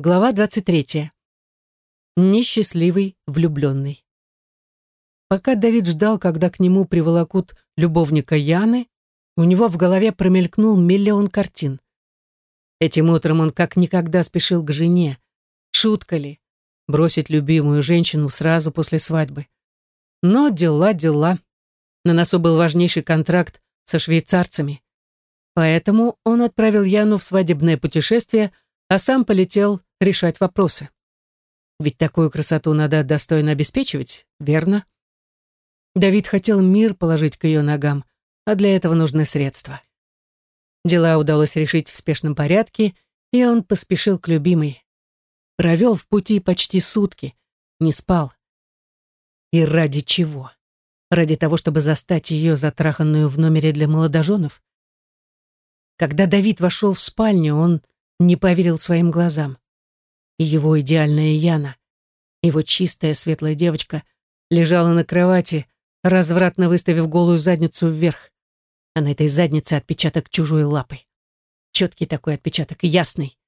Глава 23. Несчастливый влюбленный. Пока Давид ждал, когда к нему приволокут любовника Яны, у него в голове промелькнул миллион картин. Этим утром он как никогда спешил к жене. Шутка ли? Бросить любимую женщину сразу после свадьбы. Но дела, дела. На носу был важнейший контракт со швейцарцами. Поэтому он отправил Яну в свадебное путешествие – а сам полетел решать вопросы. Ведь такую красоту надо достойно обеспечивать, верно? Давид хотел мир положить к ее ногам, а для этого нужны средства. Дела удалось решить в спешном порядке, и он поспешил к любимой. Провел в пути почти сутки, не спал. И ради чего? Ради того, чтобы застать ее затраханную в номере для молодоженов? Когда Давид вошел в спальню, он не поверил своим глазам. Его идеальная Яна, его чистая светлая девочка, лежала на кровати, развратно выставив голую задницу вверх. А на этой заднице отпечаток чужой лапы. Четкий такой отпечаток, ясный.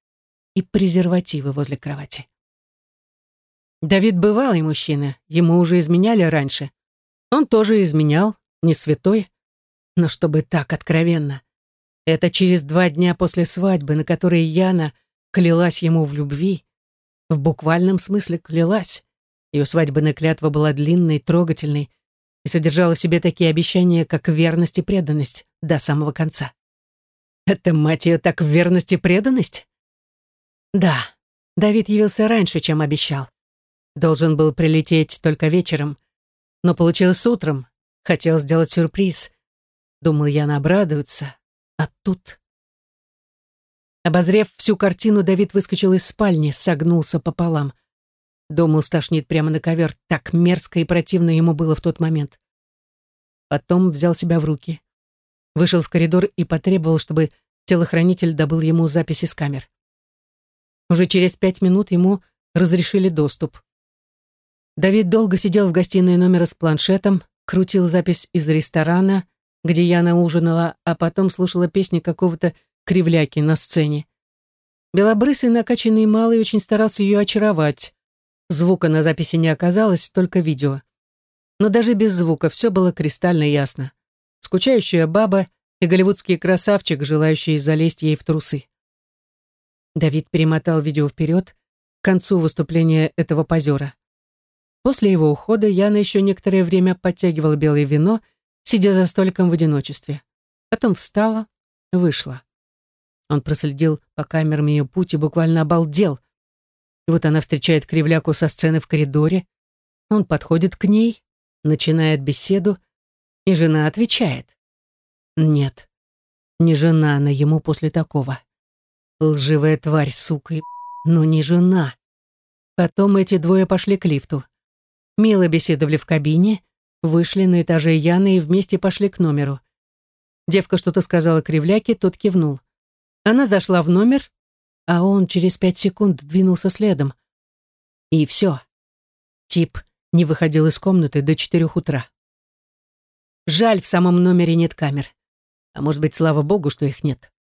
И презервативы возле кровати. Давид бывалый мужчина, ему уже изменяли раньше. Он тоже изменял, не святой, но чтобы так откровенно. Это через два дня после свадьбы, на которой Яна клялась ему в любви. В буквальном смысле клялась. Ее свадебная клятва была длинной, трогательной и содержала в себе такие обещания, как верность и преданность до самого конца. Это, мать ее, так верность и преданность? Да, Давид явился раньше, чем обещал. Должен был прилететь только вечером, но получилось утром. Хотел сделать сюрприз. Думал, Яна обрадуется, а тут... Обозрев всю картину, Давид выскочил из спальни, согнулся пополам. Думал, стошнит прямо на ковер. Так мерзко и противно ему было в тот момент. Потом взял себя в руки. Вышел в коридор и потребовал, чтобы телохранитель добыл ему записи с камер. Уже через пять минут ему разрешили доступ. Давид долго сидел в гостиной номера с планшетом, крутил запись из ресторана, где Яна ужинала, а потом слушала песни какого-то кривляки на сцене. Белобрысый накачанный малый очень старался ее очаровать. Звука на записи не оказалось, только видео. Но даже без звука все было кристально ясно. Скучающая баба и голливудский красавчик, желающий залезть ей в трусы. Давид перемотал видео вперед, к концу выступления этого позера. После его ухода Яна еще некоторое время подтягивала белое вино сидя за столиком в одиночестве. Потом встала, вышла. Он проследил по камерам ее путь и буквально обалдел. И вот она встречает кривляку со сцены в коридоре. Он подходит к ней, начинает беседу, и жена отвечает. Нет, не жена она ему после такого. Лживая тварь, сука, но не жена. Потом эти двое пошли к лифту. Мило беседовали в кабине, Вышли на этаже Яны и вместе пошли к номеру. Девка что-то сказала кривляке, тот кивнул. Она зашла в номер, а он через пять секунд двинулся следом. И все. Тип не выходил из комнаты до четырех утра. Жаль, в самом номере нет камер. А может быть, слава богу, что их нет.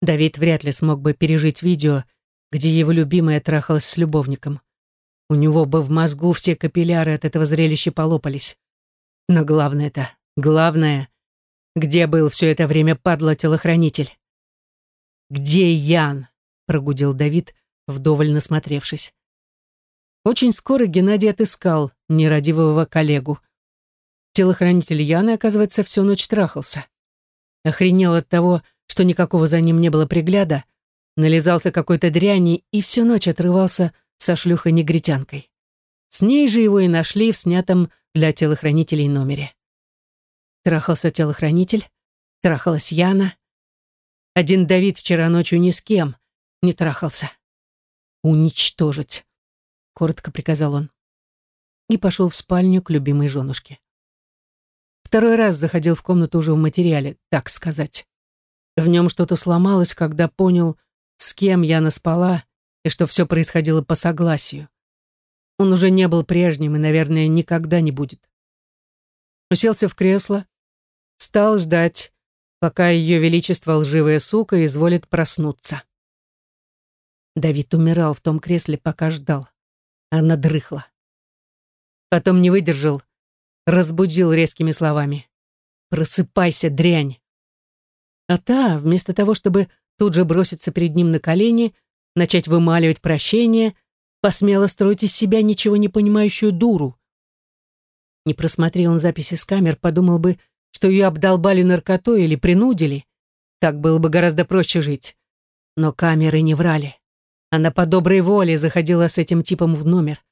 Давид вряд ли смог бы пережить видео, где его любимая трахалась с любовником. У него бы в мозгу все капилляры от этого зрелища полопались. Но главное-то, главное, где был все это время падла-телохранитель? «Где Ян?» — прогудел Давид, вдоволь насмотревшись. Очень скоро Геннадий отыскал нерадивого коллегу. Телохранитель Яны, оказывается, всю ночь трахался. Охренел от того, что никакого за ним не было пригляда, нализался какой-то дряни и всю ночь отрывался со шлюхой-негритянкой. С ней же его и нашли в снятом для телохранителей номере. Трахался телохранитель, трахалась Яна. Один Давид вчера ночью ни с кем не трахался. «Уничтожить», — коротко приказал он. И пошел в спальню к любимой женушке. Второй раз заходил в комнату уже в материале, так сказать. В нем что-то сломалось, когда понял, с кем Яна спала и что все происходило по согласию. Он уже не был прежним и, наверное, никогда не будет. Уселся в кресло, стал ждать, пока ее величество лживая сука изволит проснуться. Давид умирал в том кресле, пока ждал. Она дрыхла. Потом не выдержал, разбудил резкими словами. «Просыпайся, дрянь!» А та, вместо того, чтобы тут же броситься перед ним на колени, начать вымаливать прощение, посмела строить из себя ничего не понимающую дуру. Не просмотрел он записи с камер, подумал бы, что ее обдолбали наркотой или принудили. Так было бы гораздо проще жить. Но камеры не врали. Она по доброй воле заходила с этим типом в номер.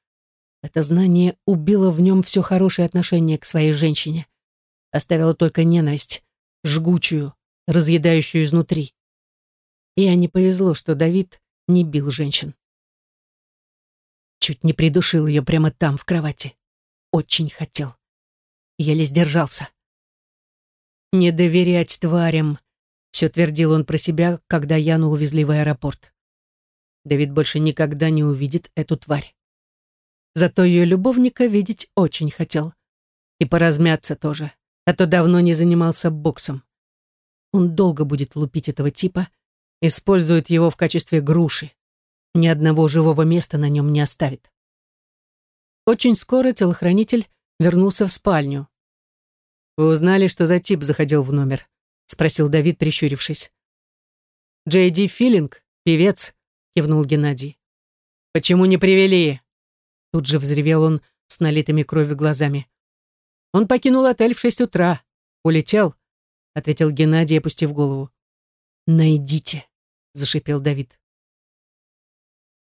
Это знание убило в нем все хорошее отношение к своей женщине. Оставило только ненависть, жгучую, разъедающую изнутри. И не повезло, что Давид не бил женщин. Чуть не придушил ее прямо там, в кровати. Очень хотел. Еле сдержался. «Не доверять тварям», — все твердил он про себя, когда Яну увезли в аэропорт. Давид больше никогда не увидит эту тварь. Зато ее любовника видеть очень хотел. И поразмяться тоже, а то давно не занимался боксом. Он долго будет лупить этого типа, использует его в качестве груши. Ни одного живого места на нем не оставит. Очень скоро телохранитель вернулся в спальню. «Вы узнали, что за тип заходил в номер?» — спросил Давид, прищурившись. «Джей Ди Филинг, певец, кивнул Геннадий. «Почему не привели?» Тут же взревел он с налитыми кровью глазами. «Он покинул отель в шесть утра. Улетел», — ответил Геннадий, опустив голову. «Найдите», — зашипел Давид.